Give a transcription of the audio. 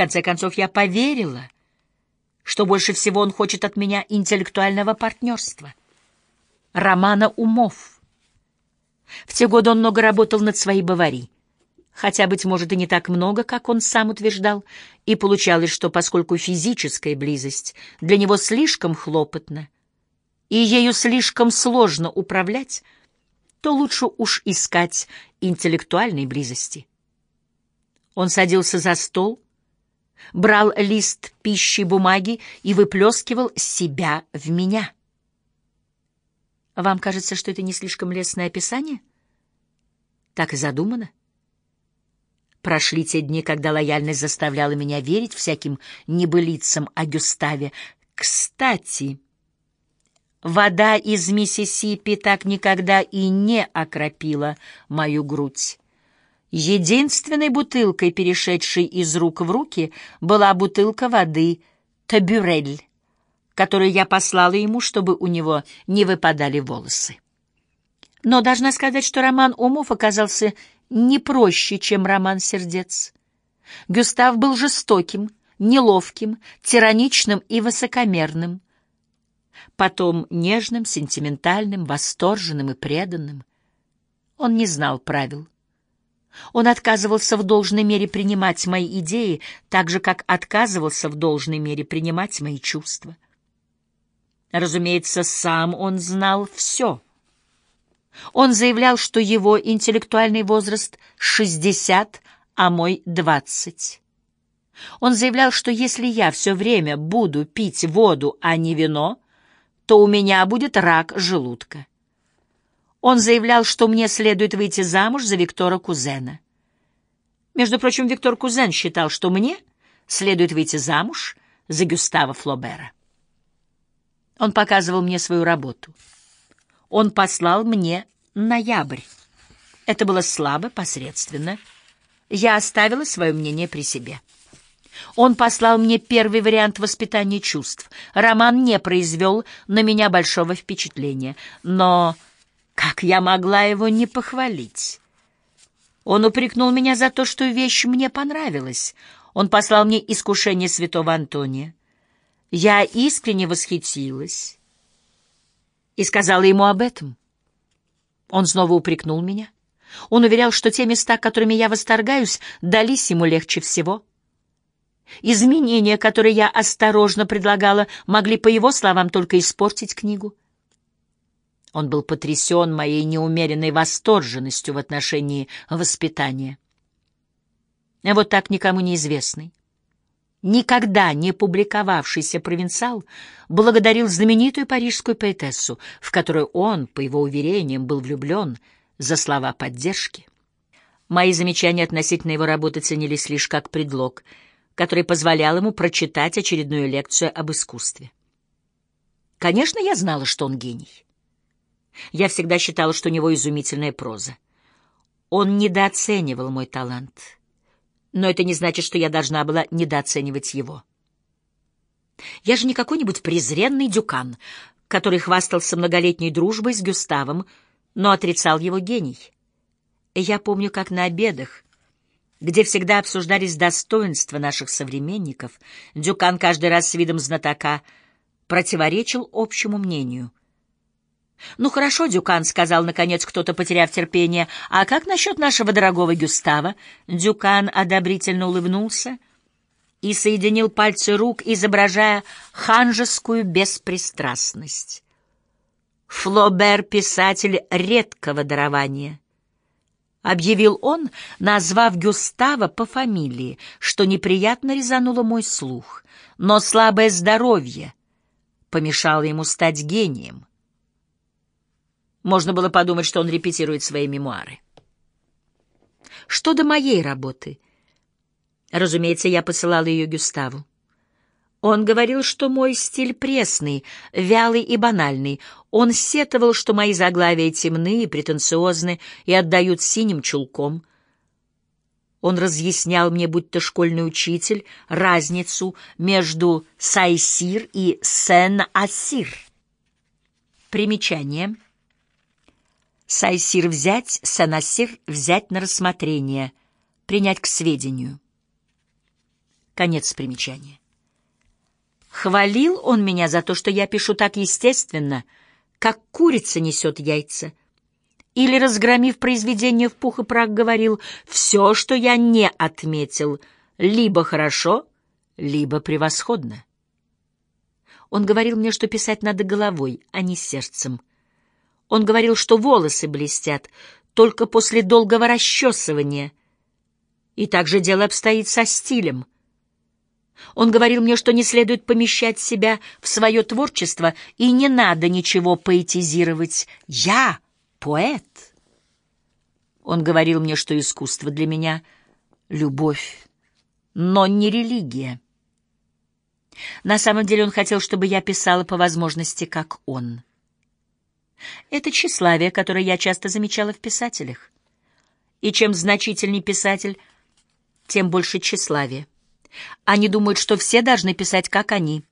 конце концов, я поверила, что больше всего он хочет от меня интеллектуального партнерства, романа умов. В те годы он много работал над своей Бавари, хотя, быть может, и не так много, как он сам утверждал, и получалось, что поскольку физическая близость для него слишком хлопотна, и ею слишком сложно управлять, то лучше уж искать интеллектуальной близости. Он садился за стол, брал лист пищи бумаги и выплескивал себя в меня. Вам кажется, что это не слишком лестное описание? Так и задумано. Прошли те дни, когда лояльность заставляла меня верить всяким небылицам о Гюставе. Кстати, вода из Миссисипи так никогда и не окропила мою грудь. Единственной бутылкой, перешедшей из рук в руки, была бутылка воды «Табюрель», которую я послала ему, чтобы у него не выпадали волосы. Но должна сказать, что роман умов оказался не проще, чем роман сердец. Гюстав был жестоким, неловким, тираничным и высокомерным, потом нежным, сентиментальным, восторженным и преданным. Он не знал правил. Он отказывался в должной мере принимать мои идеи, так же, как отказывался в должной мере принимать мои чувства. Разумеется, сам он знал все. Он заявлял, что его интеллектуальный возраст — 60, а мой — 20. Он заявлял, что если я все время буду пить воду, а не вино, то у меня будет рак желудка. Он заявлял, что мне следует выйти замуж за Виктора Кузена. Между прочим, Виктор Кузен считал, что мне следует выйти замуж за Гюстава Флобера. Он показывал мне свою работу. Он послал мне ноябрь. Это было слабо, посредственно. Я оставила свое мнение при себе. Он послал мне первый вариант воспитания чувств. Роман не произвел на меня большого впечатления, но как я могла его не похвалить? Он упрекнул меня за то, что вещь мне понравилась. Он послал мне искушение святого Антония. Я искренне восхитилась и сказала ему об этом. Он снова упрекнул меня. Он уверял, что те места, которыми я восторгаюсь, дались ему легче всего. Изменения, которые я осторожно предлагала, могли, по его словам, только испортить книгу. Он был потрясен моей неумеренной восторженностью в отношении воспитания. А вот так никому неизвестный, никогда не публиковавшийся провинциал благодарил знаменитую парижскую поэтессу, в которую он, по его уверениям, был влюблен, за слова поддержки. Мои замечания относительно его работы ценились лишь как предлог, который позволял ему прочитать очередную лекцию об искусстве. Конечно, я знала, что он гений. Я всегда считала, что у него изумительная проза. Он недооценивал мой талант. Но это не значит, что я должна была недооценивать его. Я же не какой-нибудь презренный дюкан, который хвастался многолетней дружбой с Гюставом, но отрицал его гений. Я помню, как на обедах, где всегда обсуждались достоинства наших современников, Дюкан каждый раз с видом знатока противоречил общему мнению — «Ну хорошо, Дюкан», — сказал, наконец, кто-то, потеряв терпение. «А как насчет нашего дорогого Гюстава?» Дюкан одобрительно улыбнулся и соединил пальцы рук, изображая ханжескую беспристрастность. «Флобер — писатель редкого дарования», — объявил он, назвав Гюстава по фамилии, что неприятно резануло мой слух, но слабое здоровье помешало ему стать гением. Можно было подумать, что он репетирует свои мемуары. Что до моей работы? Разумеется, я посылала ее Гюставу. Он говорил, что мой стиль пресный, вялый и банальный. Он сетовал, что мои заглавия темны и претенциозны и отдают синим чулком. Он разъяснял мне, будто школьный учитель, разницу между «сайсир» и «сен-асир». Примечание — Сайсир взять, санасир взять на рассмотрение, принять к сведению. Конец примечания. Хвалил он меня за то, что я пишу так естественно, как курица несет яйца. Или, разгромив произведение в пух и прах, говорил, все, что я не отметил, либо хорошо, либо превосходно. Он говорил мне, что писать надо головой, а не сердцем. Он говорил, что волосы блестят только после долгого расчесывания. И также дело обстоит со стилем. Он говорил мне, что не следует помещать себя в свое творчество и не надо ничего поэтизировать. Я поэт. Он говорил мне, что искусство для меня — любовь, но не религия. На самом деле он хотел, чтобы я писала по возможности, как он. Это тщеславие, которое я часто замечала в писателях. И чем значительней писатель, тем больше тщеславия. Они думают, что все должны писать, как они.